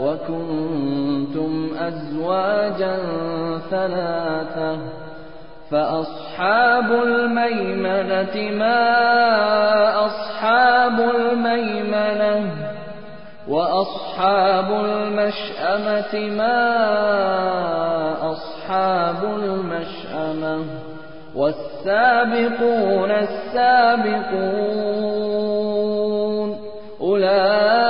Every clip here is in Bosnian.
وكنتم أزواجا ثلاثة فأصحاب الميمنة ما أصحاب الميمنة وأصحاب المشأمة ما أصحاب المشأمة والسابقون السابقون أولئك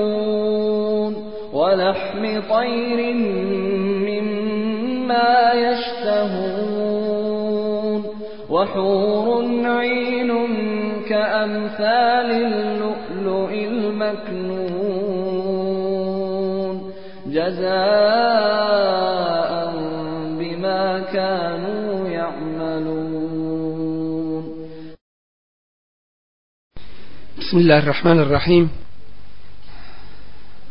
ولحم طير مما يشتهون وحور عين كأمثال اللؤلؤ المكنون جزاء بما كانوا يعملون بسم الله الرحمن الرحيم.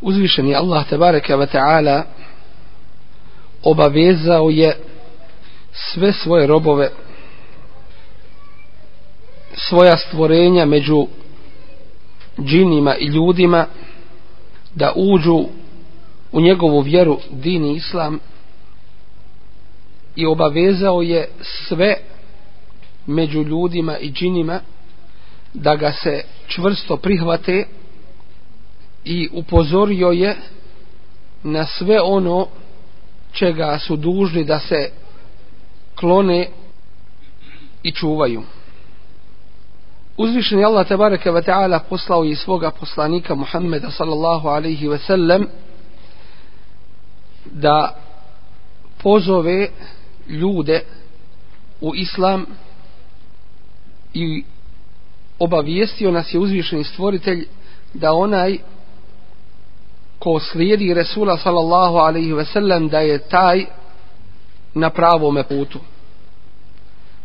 Uzvišeni Allah tebareke ve ta'ala obavezao je sve svoje robove svoja stvorenja među džinima i ljudima da uđu u njegovu vjeru din islam i obavezao je sve među ljudima i džinima da ga se čvrsto prihvate i upozorio je na sve ono čega su dužni da se klone i čuvaju. Uzvišeni Allah tabaraka wa ta'ala poslao je svoga poslanika Muhammeda sallallahu alaihi ve sellem da pozove ljude u islam i obavijestio nas je uzvišeni stvoritelj da onaj ko slijedi Resula sallallahu alaihi ve sellem da je taj na pravome putu.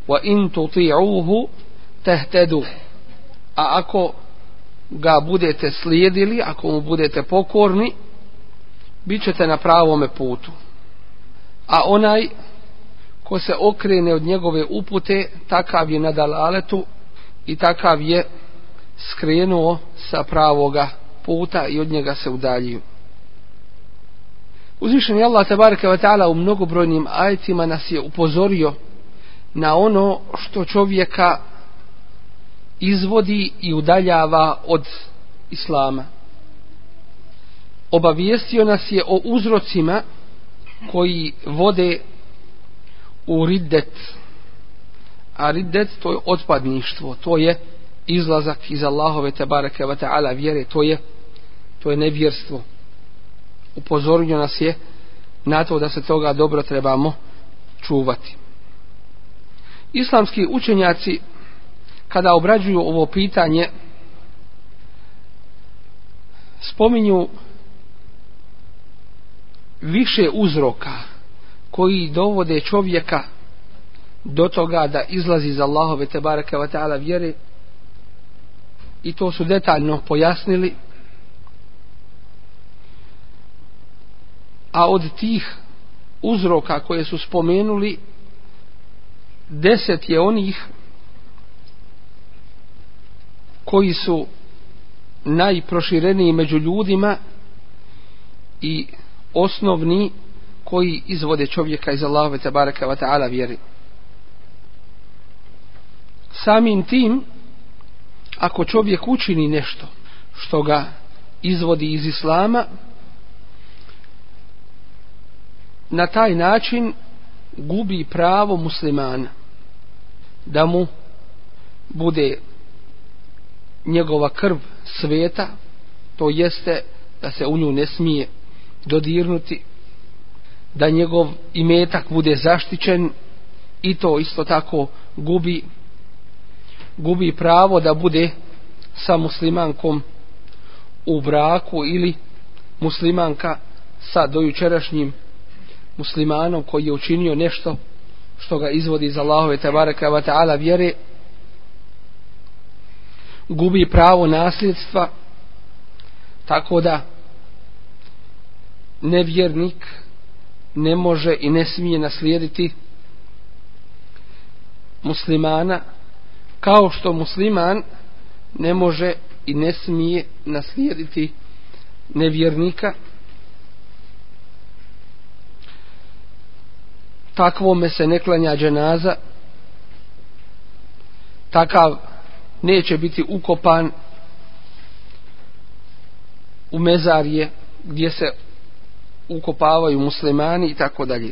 Wa in tuti'uhu tehtedu. A ako ga budete slijedili, ako mu budete pokorni, bit ćete na pravome putu. A onaj ko se okrene od njegove upute, takav je na dalaletu i takav je skrenuo sa pravoga puta puta i od njega se udaljio. Uzvišen je Allah tabaraka wa ta'ala u mnogobrojnim ajetima nas je upozorio na ono što čovjeka izvodi i udaljava od Islama. Obavijestio nas je o uzrocima koji vode u riddet. A riddet to je otpadništvo, to je izlazak iz Allahove tabaraka wa ta'ala vjere, to je to je nevjerstvo. Upozorio nas je na to da se toga dobro trebamo čuvati. Islamski učenjaci kada obrađuju ovo pitanje spominju više uzroka koji dovode čovjeka do toga da izlazi iz Allahove te baraka ta'ala vjere i to su detaljno pojasnili a od tih uzroka koje su spomenuli deset je onih koji su najprošireniji među ljudima i osnovni koji izvode čovjeka iz Allahove tabaraka wa ta'ala vjeri. Samim tim, ako čovjek učini nešto što ga izvodi iz Islama, na taj način gubi pravo muslimana da mu bude njegova krv sveta, to jeste da se u nju ne smije dodirnuti, da njegov imetak bude zaštićen i to isto tako gubi gubi pravo da bude sa muslimankom u braku ili muslimanka sa dojučerašnjim muslimanom koji je učinio nešto što ga izvodi iz Allahove tabaraka wa ta'ala vjere gubi pravo nasljedstva tako da nevjernik ne može i ne smije naslijediti muslimana kao što musliman ne može i ne smije naslijediti nevjernika. Takvome se ne klanja dženaza takav neće biti ukopan u mezarje gdje se ukopavaju muslimani i tako dalje.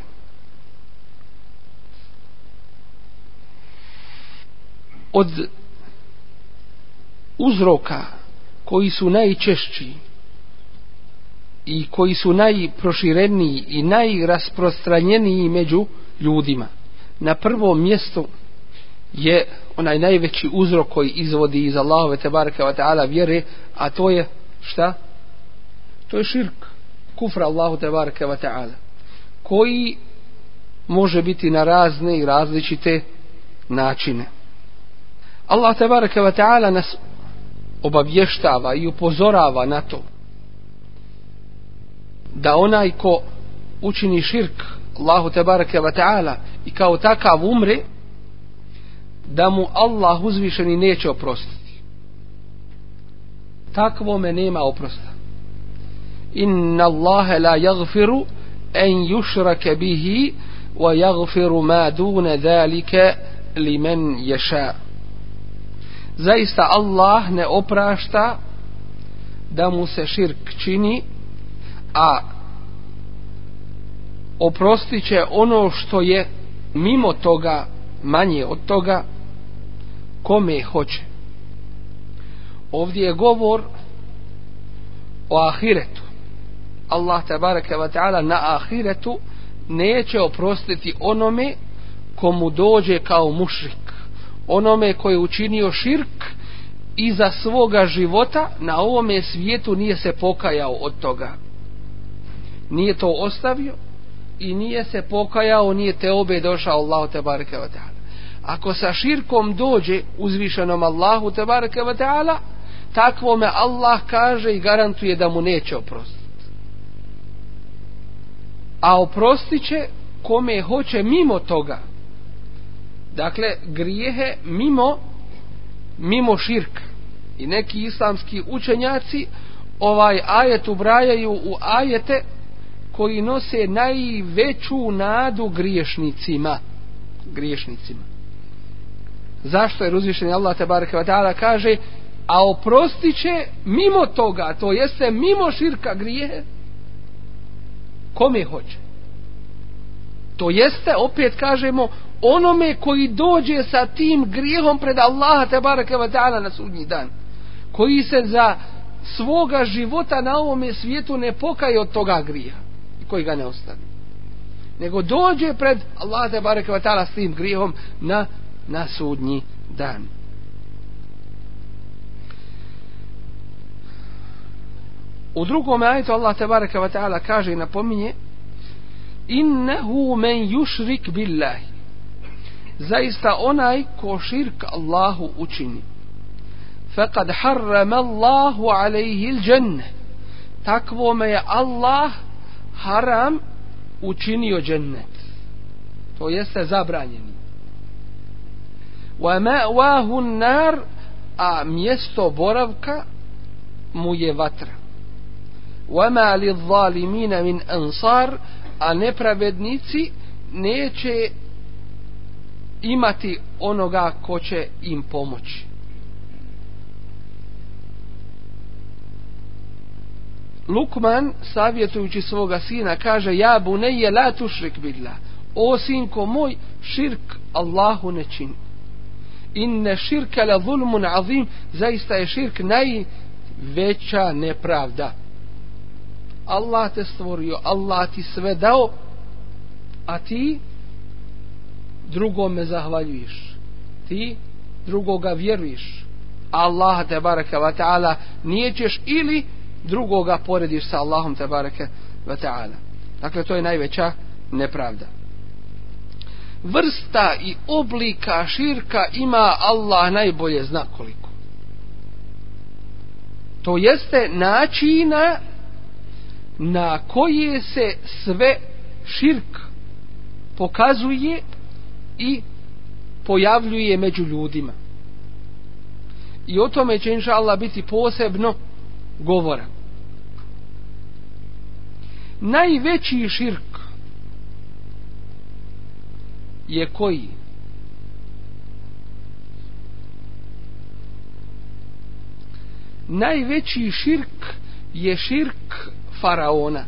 Od uzroka koji su najčešći i koji su najprošireniji i najrasprostranjeniji među ljudima. Na prvom mjestu je onaj najveći uzrok koji izvodi iz Allahove tebareke wa ta'ala vjere, a to je šta? To je širk, kufra Allahu tebareke wa ta'ala, koji može biti na razne i različite načine. Allah tebareke wa ta'ala nas obavještava i upozorava na to da onaj ko učini širk Allahu tebareke ve ta'ala i kao takav umre da mu Allah uzvišeni neće oprostiti. Takvome nema oprosta. Inna Allahe la jagfiru en yushraka bihi wa jagfiru ma dune dhalike li men ješa. Zaista Allah ne oprašta da mu se širk čini, a oprostit će ono što je mimo toga, manje od toga, kome hoće. Ovdje je govor o ahiretu. Allah tabaraka wa ta'ala na ahiretu neće oprostiti onome komu dođe kao mušrik. Onome koji je učinio širk i za svoga života na ovome svijetu nije se pokajao od toga. Nije to ostavio i nije se pokajao, nije te obe došao Allah bareke ve ta'ala. Ako sa širkom dođe uzvišenom Allahu te bareke ve taala takvome Allah kaže i garantuje da mu neće oprostiti. A oprostiće kome hoće mimo toga. Dakle grijehe mimo mimo širka i neki islamski učenjaci ovaj ajet ubrajaju u ajete koji nose najveću nadu griješnicima. Griješnicima. Zašto? Je uzvišeni Allah te wa taala kaže a oprostit će mimo toga to jeste mimo širka grije kome hoće. To jeste opet kažemo onome koji dođe sa tim grijehom pred Allaha te bareke ve taala na sudnji dan. Koji se za svoga života na ovome svijetu ne pokaje od toga grija koji ga ne ostavi. Nego dođe pred Allah te bareke ve taala s tim grijehom na na sudnji dan. U drugom ajetu Allah te bareke ve taala kaže i napominje innehu men yushrik billahi. Zaista onaj ko širk Allahu učini. Faqad harrama Allahu alayhi al-jannah. Takvo me je Allah haram učinio džennet. To jeste zabranjeni wa ma'wahu nar a mjesto boravka mu je vatra. Wa ma lidh-dhalimin min ansar a nepravednici neće imati onoga ko će im pomoći. Lukman savjetujući svoga sina kaže ja buneje la tušrik billah. O sinko moj širk Allahu ne čini. Inne širka la zulmun azim. Zaista je širk najveća nepravda. Allah te stvorio Allah ti sve dao a ti drugome zahvaljuješ. Ti drugoga vjeruješ. Allah te baraka wa ta'ala nijećeš ili drugoga porediš sa Allahom te bareke ve taala. Dakle to je najveća nepravda. Vrsta i oblika širka ima Allah najbolje zna koliko. To jeste načina na koje se sve širk pokazuje i pojavljuje među ljudima. I o tome će inša Allah biti posebno govora. Najveći širk je koji? Najveći širk je širk faraona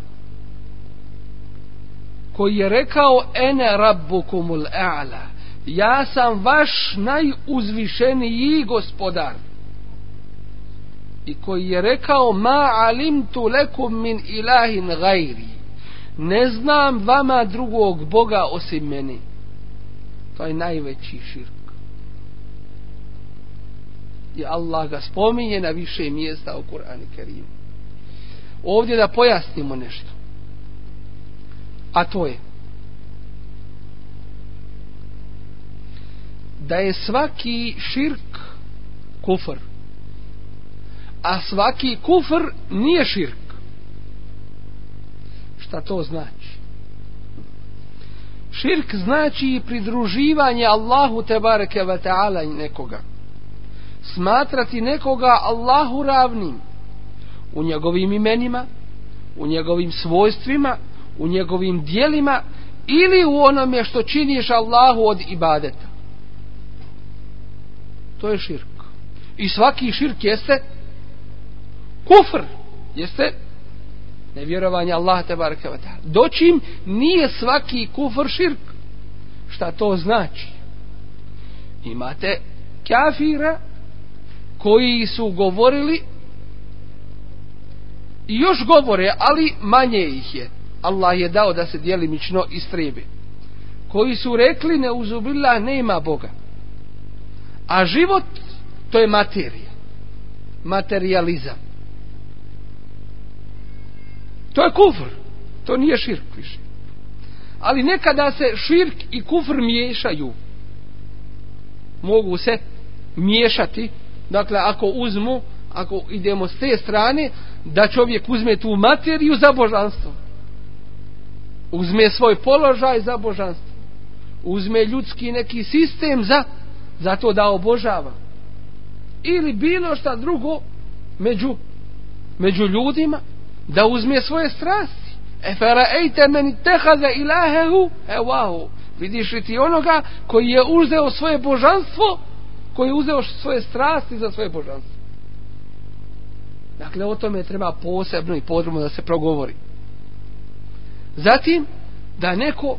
koji je rekao ene rabbukumul a'la ja sam vaš najuzvišeniji gospodar i koji je rekao ma alimtu lekum min ilahin gajri. Ne znam vama drugog Boga osim meni. To je najveći širk. I Allah ga spominje na više mjesta u Kur'anu Kerimu. Ovdje da pojasnimo nešto. A to je da je svaki širk kufr a svaki kufr nije širk. Šta to znači? Širk znači pridruživanje Allahu tebareke ve taala nekoga. Smatrati nekoga Allahu ravnim u njegovim imenima, u njegovim svojstvima, u njegovim dijelima ili u onome što činiš Allahu od ibadeta. To je širk. I svaki širk jeste kufr. Jeste? Nevjerovanje Allaha te baraka ve taala. Dočim nije svaki kufr širk. Šta to znači? Imate kafira koji su govorili i još govore ali manje ih je. Allah je dao da se dijelimično istrebe koji su rekli ne uzubila nema Boga. A život to je materija. Materializam. To je kufr. To nije širk više. Ali nekada se širk i kufr miješaju. Mogu se miješati. Dakle, ako uzmu, ako idemo s te strane, da čovjek uzme tu materiju za božanstvo. Uzme svoj položaj za božanstvo. uzme ljudski neki sistem za, za to da obožava. Ili bilo šta drugo među, među ljudima, da uzme svoje strasti. E faraejte meni tehaze ilahehu, evahu. Vidiš li ti onoga koji je uzeo svoje božanstvo, koji je uzeo svoje strasti za svoje božanstvo. Dakle, o tome treba posebno i podrobno da se progovori. Zatim, da neko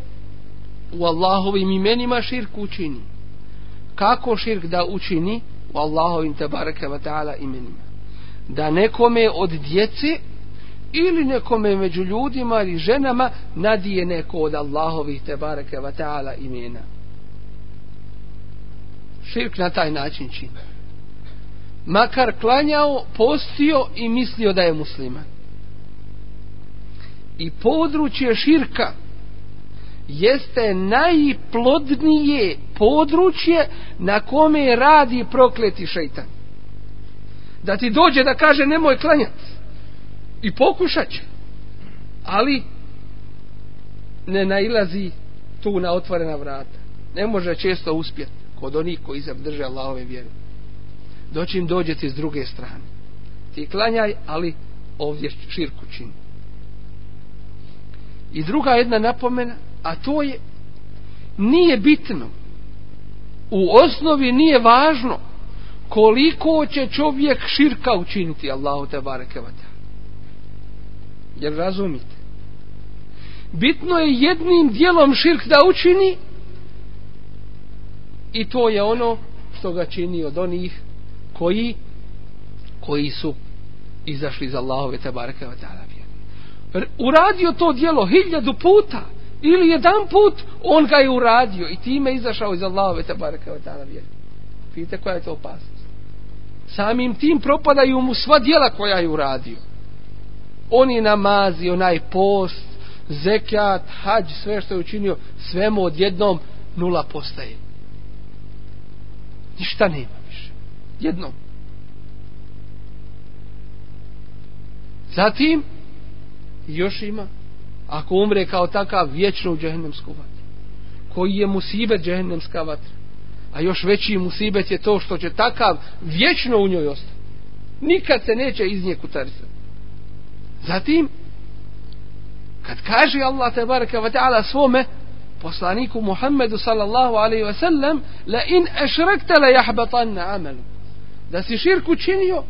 u Allahovim imenima širk učini. Kako širk da učini u Allahovim tabaraka wa ta'ala imenima? Da nekome od djece ili nekome među ljudima ili ženama nadije neko od Allahovih tebareke va ta'ala imena. Širk na taj način čini. Makar klanjao, postio i mislio da je musliman. I područje širka jeste najplodnije područje na kome radi prokleti šeitan. Da ti dođe da kaže nemoj klanjati. I pokušat će. Ali ne nailazi tu na otvorena vrata. Ne može često uspjeti kod onih koji zadrže Allahove vjere. Doći im dođete s druge strane. Ti klanjaj, ali ovdje širku čini. I druga jedna napomena, a to je nije bitno u osnovi nije važno koliko će čovjek širka učiniti Allahu te bareke jer razumite bitno je jednim dijelom širk da učini i to je ono što ga čini od onih koji koji su izašli iz Allahove tabaraka wa ta'ala uradio to dijelo hiljadu puta ili jedan put on ga je uradio i time izašao iz Allahove tabaraka wa ta'ala vjeri. Vidite koja je to opasnost. Samim tim propadaju mu sva dijela koja je uradio. Oni namazi, onaj post, zekat, hađ, sve što je učinio, sve mu odjednom nula postaje. Ništa nema više. Jednom. Zatim, još ima ako umre kao takav vječno u džehennemsku vatru koji je musibet džehennemska vatra a još veći musibet je to što će takav vječno u njoj ostati nikad se neće iz nje kutarisati zatim kad kaže Allah tabaraka wa ta'ala svome poslaniku Muhammedu sallallahu alaihi wa sallam la in ešrekte la jahbatan amelu da si širku činio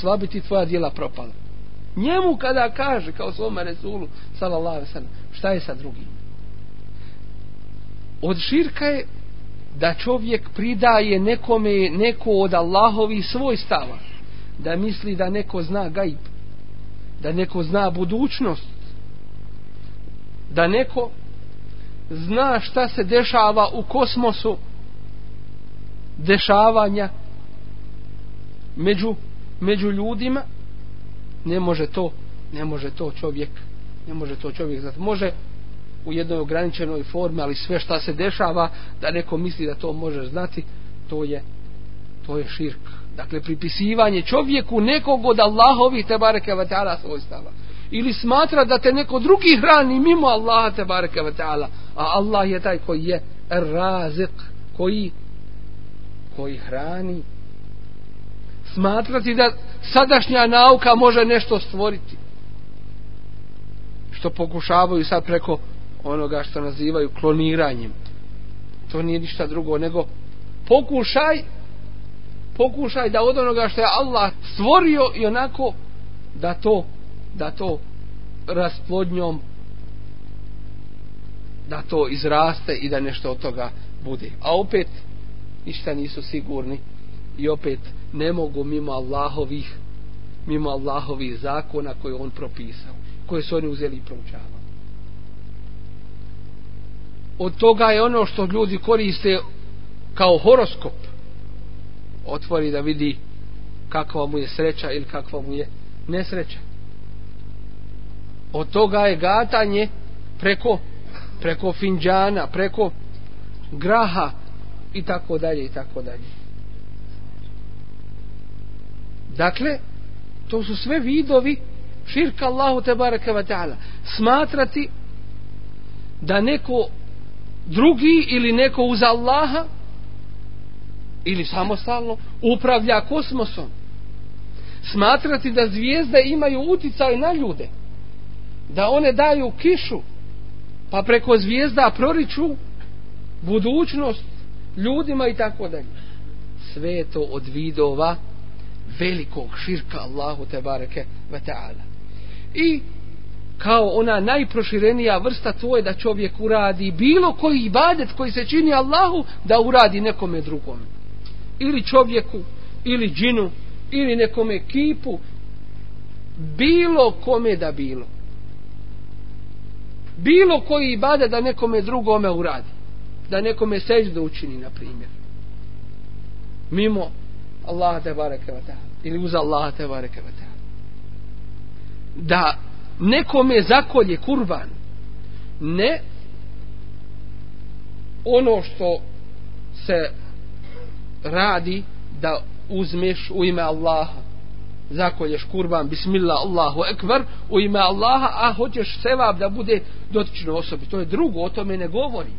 sva bi ti tvoja djela propala. Njemu kada kaže kao svome Resulu sallallahu alaihi sallam šta je sa drugim? Od širka je da čovjek pridaje nekome neko od Allahovi svoj stava da misli da neko zna gajb da neko zna budućnost. Da neko zna šta se dešava u kosmosu. Dešavanja među, među ljudima. Ne može to ne može to čovjek ne može to čovjek znati. Može u jednoj ograničenoj formi ali sve šta se dešava da neko misli da to može znati to je to je širk dakle pripisivanje čovjeku nekog od Allahovih tebareke ve taala svojstava. Ili smatra da te neko drugi hrani mimo Allaha tebareke ve taala. A Allah je taj koji je razik koji koji hrani. Smatrati da sadašnja nauka može nešto stvoriti. Što pokušavaju sad preko onoga što nazivaju kloniranjem. To nije ništa drugo nego pokušaj pokušaj da od onoga što je Allah stvorio i onako da to da to rasplodnjom da to izraste i da nešto od toga bude. A opet ništa nisu sigurni i opet ne mogu mimo Allahovih mimo Allahovih zakona koje on propisao koje su oni uzeli i proučavali. Od toga je ono što ljudi koriste kao horoskop otvori da vidi kakva mu je sreća ili kakva mu je nesreća od toga je gatanje preko preko finđana preko graha i tako dalje i tako dalje Dakle, to su sve vidovi širka Allahu te baraka wa ta'ala. Smatrati da neko drugi ili neko uz Allaha ili samostalno upravlja kosmosom. Smatrati da zvijezde imaju uticaj na ljude da one daju kišu pa preko zvijezda proriču budućnost ljudima i tako dalje. Sve je to od vidova velikog širka Allahu te bareke ve taala. I kao ona najproširenija vrsta to je da čovjek uradi bilo koji ibadet koji se čini Allahu da uradi nekome drugom ili čovjeku ili džinu ili nekome kipu bilo kome da bilo. Bilo koji ibadet da nekome drugome uradi da nekome seždu učini na primjer. Mimo Allaha te bareke ve ili uz Allaha te bareke ve da nekome zakolje kurban ne ono što se radi da uzmeš u ime Allaha. Zakolješ kurban bismillah Allahu ekvar, u ime Allaha a hoćeš sevab da bude dotično osobi. To je drugo o tome ne govori.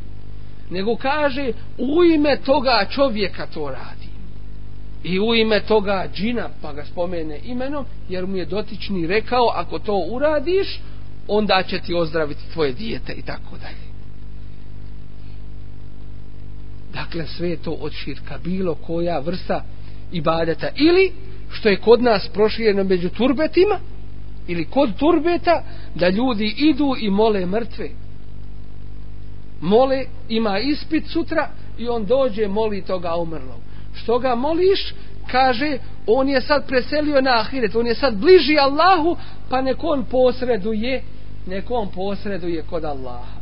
Nego kaže u ime toga čovjeka to radi. I u ime toga džina pa ga spomene imenom jer mu je dotični rekao ako to uradiš onda će ti ozdraviti tvoje dijete i tako dalje dakle sve je to od širka. Bilo koja vrsta ibadeta. Ili što je kod nas prošireno među turbetima ili kod turbeta da ljudi idu i mole mrtve. Mole ima ispit sutra i on dođe moli toga umrlog. Što ga moliš kaže on je sad preselio na ahiret on je sad bliži Allahu pa nek on posreduje nek on posreduje kod Allaha.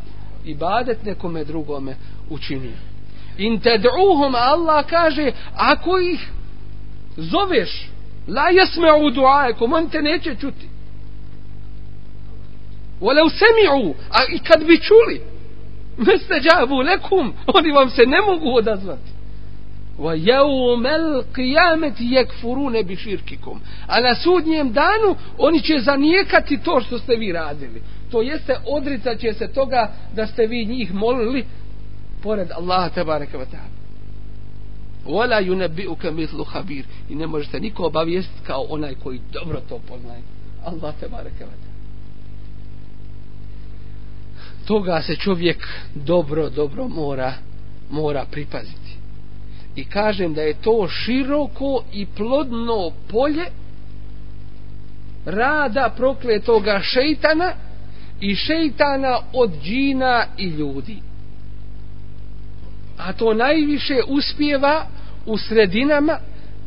Ibadet nekome drugome učinio in tad'uhum Allah kaže ako ih zoveš la yasma'u duaekom on te neće čuti. Walau semi'u a i kad bi čuli meste džabu lekum oni vam se ne mogu odazvati. Wa yawmal qiyamati yakfuruna bi shirkikum a na sudnjem danu oni će zanijekati to što ste vi radili. To jeste odricat će se toga da ste vi njih molili pored Allaha tabaraka wa taala wala yunabbi'uka mithlu khabir. I ne možete niko obavijestiti kao onaj koji dobro to poznaje. Allah tabaraka wa taala toga se čovjek dobro dobro mora mora pripaziti. I kažem da je to široko i plodno polje rada prokletoga šeitana i šeitana od džina i ljudi a to najviše uspjeva u sredinama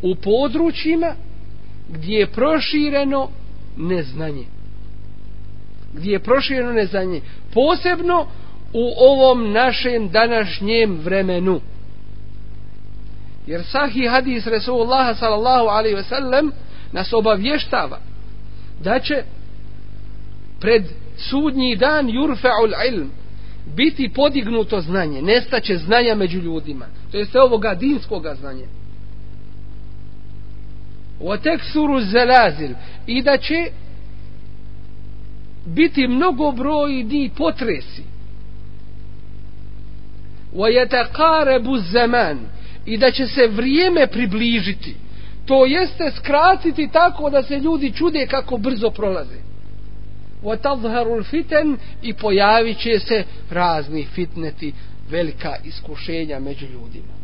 u područjima gdje je prošireno neznanje. Gdje je prošireno neznanje. Posebno u ovom našem današnjem vremenu. Jer sahi hadis Resulullah sallallahu alaihi ve sellem nas obavještava da će pred sudnji dan jurfa'ul ilm biti podignuto znanje nestaće znanja među ljudima. To jeste ovoga dinskoga znanja. Wa teksuru zelazil i da će biti mnogo brojni potresi. Wa yataqarabu zaman. I da će se vrijeme približiti. To jeste skratiti tako da se ljudi čude kako brzo prolaze. وَتَظْهَرُ tadhharu fitan i pojavit će se razni fitneti velika iskušenja među ljudima.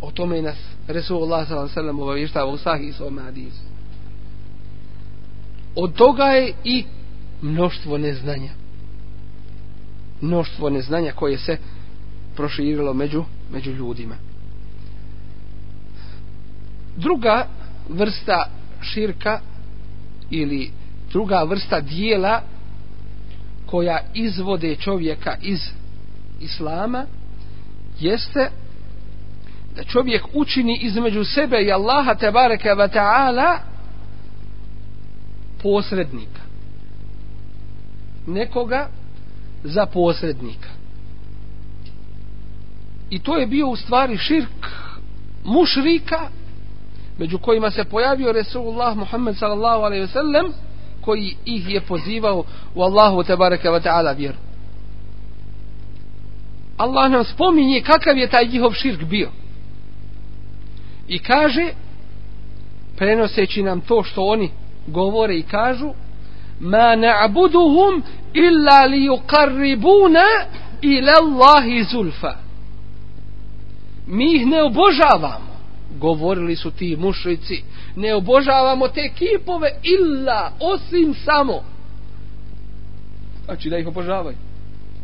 O tome nas Resulullah s.a.v. obavještava u sahih svojom hadisu. Od toga je i mnoštvo neznanja. Mnoštvo neznanja koje se proširilo među, među ljudima. Druga vrsta širka ili druga vrsta dijela koja izvode čovjeka iz islama jeste da čovjek učini između sebe i Allaha tebareke ve ta'ala posrednika. Nekoga za posrednika. I to je bio u stvari širk mušrika među kojima se pojavio Resulullah Muhammed sallallahu alejhi ve sellem koji ih je pozivao u Allahu tebareke ve ta'ala vjeru Allah nam spominje kakav je taj njihov širk bio. I kaže, prenoseći nam to što oni govore i kažu, ma na'buduhum illa li yuqarribuna ila Allahi zulfa. Mi ih ne obožavamo, govorili su ti mušrici, ne obožavamo te kipove illa, osim samo. Znači da ih obožavaju.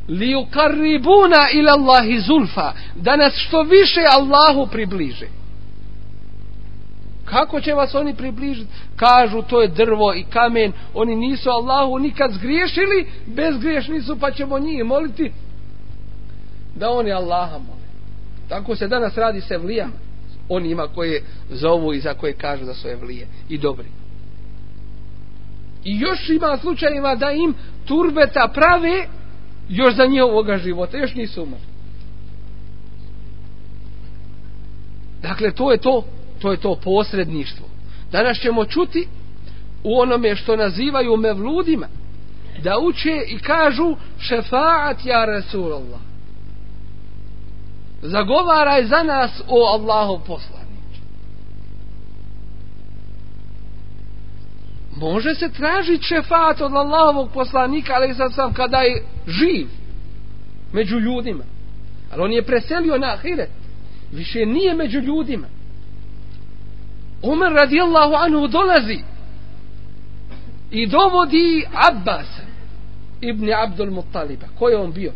Li ukarribuna ila Allahi zulfa, da nas što više Allahu približe. Kako će vas oni približiti? Kažu to je drvo i kamen. Oni nisu Allahu nikad zgriješili, bezgriješni su pa ćemo njih moliti da oni Allaha mole. Tako se danas radi se vlijama onima koje zovu i za koje kažu da su evlije i dobri. I još ima slučajeva da im turbeta prave još za njihovoga života. Još nisu umrli. Dakle, to je to to je to posredništvo. Danas ćemo čuti u onome što nazivaju mevludima, da uče i kažu šefaat ja Resulallah. Zagovaraj za nas o Allahov poslanić. Može se tražiti šefat od Allahovog poslanika, ali sad sam kada je živ među ljudima. Ali on je preselio na ahiret. Više nije među ljudima. Umar radijallahu anhu dolazi i dovodi Abbas ibn Abdul Muttaliba. Ko je on bio?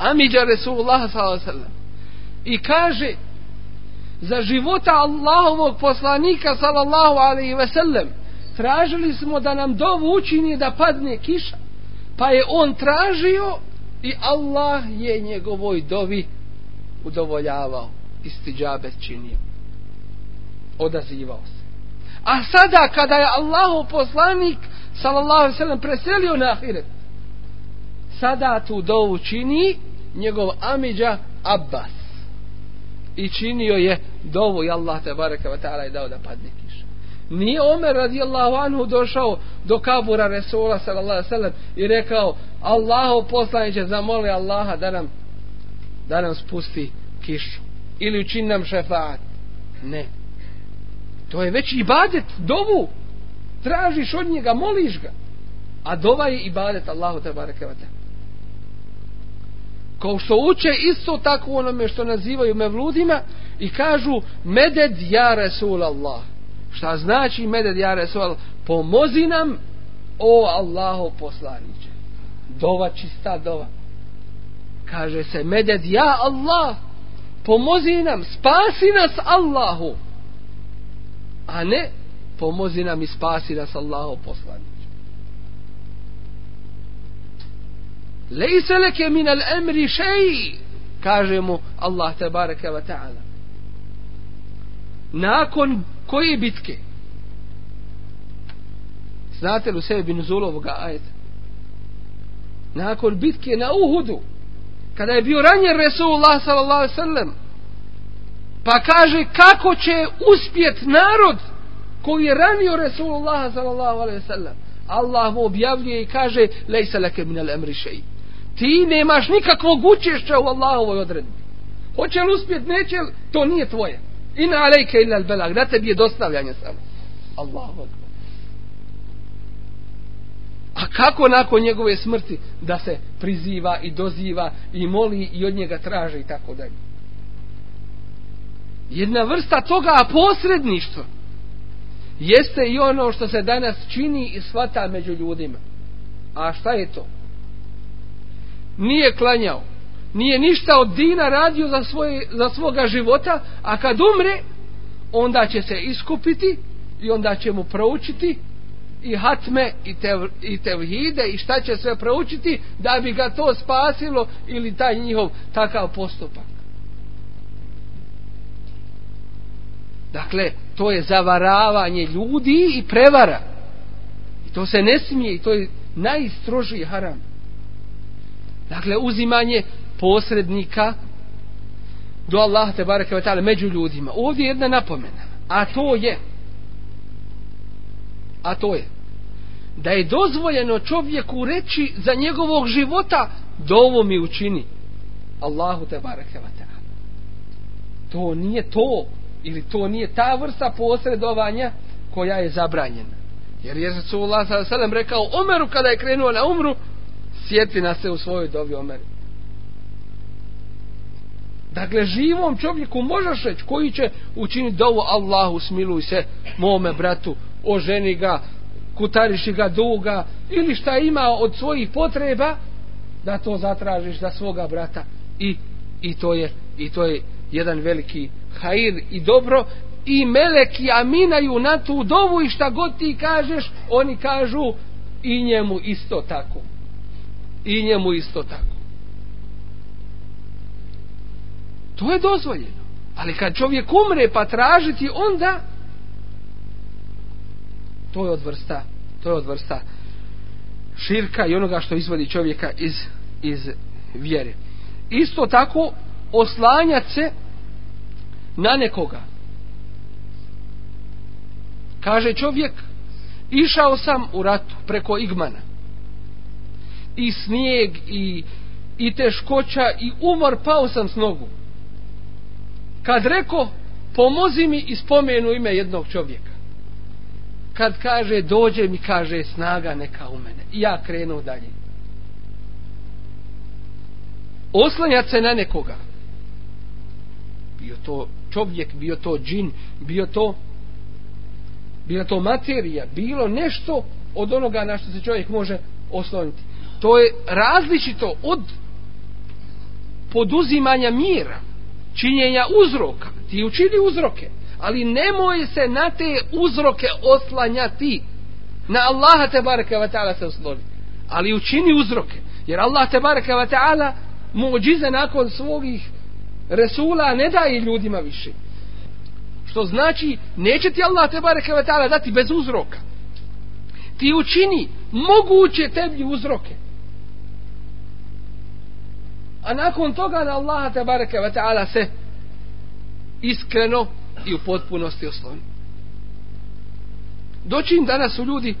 Amidja Resulullah sallallahu i kaže za života Allahovog poslanika sallallahu alaihi ve sellem tražili smo da nam dovu učini da padne kiša. Pa je on tražio i Allah je njegovoj dovi udovoljavao istiđabe činio. Odazivao se. A sada kada je Allahov poslanik sallallahu alaihi ve sellem preselio na ahiret sada tu dovu čini njegov amidža Abbas. I činio je dovu i Allah te bareke ve taala je dao da padne kiša. Nije Omer radijallahu anhu došao do kabura Resula sallallahu alejhi ve sellem i rekao Allahu poslanice zamoli Allaha da nam da nam spusti kišu ili učini nam šefaat. Ne. To je već ibadet, dovu. Tražiš od njega, moliš ga. A dova je ibadet Allahu te bareke ve Kao što uče isto tako onome što nazivaju mevludima i kažu meded ja Resul Allah. Šta znači meded ja Resul Allah? Pomozi nam o Allahu poslaniće. Dova čista dova. Kaže se meded ja Allah. Pomozi nam, spasi nas Allahu a ne pomozi nam i spasi nas Allaho poslaniće. Lejse leke min al emri šeji, kaže mu Allah te bareke wa ta'ala. Nakon koje bitke? Znate li u sebi nuzulovoga ajeta? Nakon bitke na Uhudu, kada je bio ranjen Resulullah sallallahu alaihi sallam, Pa kaže kako će uspjet narod koji je ranio Resulullah sallallahu alaihi sallam. Allah mu objavljuje i kaže lejsa leke minel emri šeji. Ti nemaš nikakvog učešća u Allahovoj odredbi. Hoće li uspjet, neće li, to nije tvoje. Ina alejke illa al belag, da tebi je dostavljanje samo. Allahu A kako nakon njegove smrti da se priziva i doziva i moli i od njega traže i tako dalje jedna vrsta toga posredništva jeste i ono što se danas čini i svata među ljudima. A šta je to? Nije klanjao. Nije ništa od dina radio za, svoje, za svoga života, a kad umre, onda će se iskupiti i onda će mu proučiti i hatme i, tev, i tevhide i šta će sve proučiti da bi ga to spasilo ili taj njihov takav postupak. Dakle, to je zavaravanje ljudi i prevara. I to se ne smije i to je najstrožiji haram. Dakle, uzimanje posrednika do Allaha te bareke ve taala među ljudima. Ovdje je jedna napomena, a to je a to je da je dozvoljeno čovjeku reći za njegovog života da ovo mi učini Allahu te bareke ve ta'ala. To nije to, ili to nije ta vrsta posredovanja koja je zabranjena. Jer je Rasulullah sellem rekao Omeru kada je krenuo na umru, sjeti na se u svojoj dobi omeri. Dakle, živom čovjeku možeš reći koji će učiniti dovu Allahu smiluj se mome bratu, oženi ga, kutariši ga duga ili šta ima od svojih potreba da to zatražiš za svoga brata. I, i to je i to je jedan veliki hair i dobro. I meleki aminaju na tu dovu i šta god ti kažeš oni kažu i njemu isto tako i njemu isto tako. To je dozvoljeno. Ali kad čovjek umre pa tražiti onda to je od vrsta to je od vrsta širka i onoga što izvodi čovjeka iz, iz vjere. Isto tako oslanjat se na nekoga. Kaže čovjek išao sam u ratu preko Igmana i snijeg i, i teškoća i umor pao sam s nogu. Kad reko pomozi mi i spomenu ime jednog čovjeka. Kad kaže dođe mi kaže snaga neka u mene. I ja krenu dalje. Oslanjat se na nekoga. Bio to čovjek bio to džin bio to bila to materija bilo nešto od onoga na što se čovjek može osloniti to je različito od poduzimanja mira činjenja uzroka. Ti učini uzroke ali nemoj se na te uzroke oslanjati. Na Allaha te bareke ve ta'ala se osloni ali učini uzroke jer Allah te bareke ve ta'ala muđize nakon svojih resula ne daje ljudima više. Što znači neće ti Allah te bareke ve ta'ala dati bez uzroka. Ti učini moguće tebi uzroke a nakon toga na Allaha te bareke ve ta'ala se iskreno i u potpunosti osloni. Doći danas su ljudi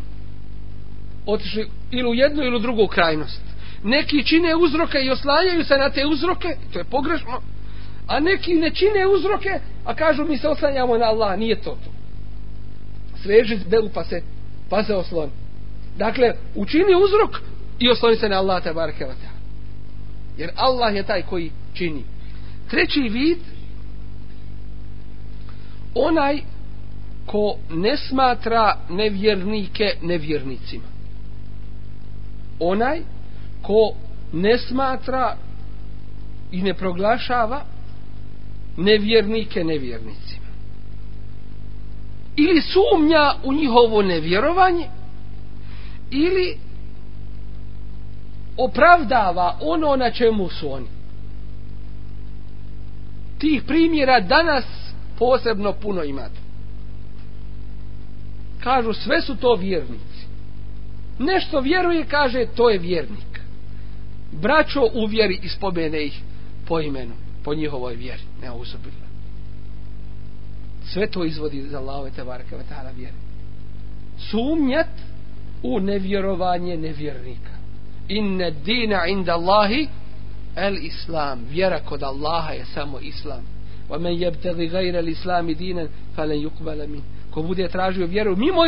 otišli ili u jednu ili u drugu krajnost. Neki čine uzroke i oslanjaju se na te uzroke, to je pogrešno, a neki ne čine uzroke, a kažu mi se oslanjamo na Allah, nije to to. Sveži belu pa se, pa se osloni. Dakle, učini uzrok i osloni se na Allah te barke Jer Allah je taj koji čini. Treći vid onaj ko ne smatra nevjernike nevjernicima. Onaj ko ne smatra i ne proglašava nevjernike nevjernicima. Ili sumnja u njihovo nevjerovanje ili opravdava ono na čemu su oni. Tih primjera danas posebno puno imate. Kažu sve su to vjernici. Nešto vjeruje, kaže to je vjernik. Braćo u vjeri ispomene ih po imenu, po njihovoj vjeri. Ne osobila. Sve to izvodi za Allahove te varke vatala vjeri. Sumnjat u nevjerovanje nevjernika inna dina inda Allahi el islam. Vjera kod Allaha je samo islam. Wa men yabtaghi ghayra al islam dinan falan yuqbala min. Ko bude tražio vjeru mimo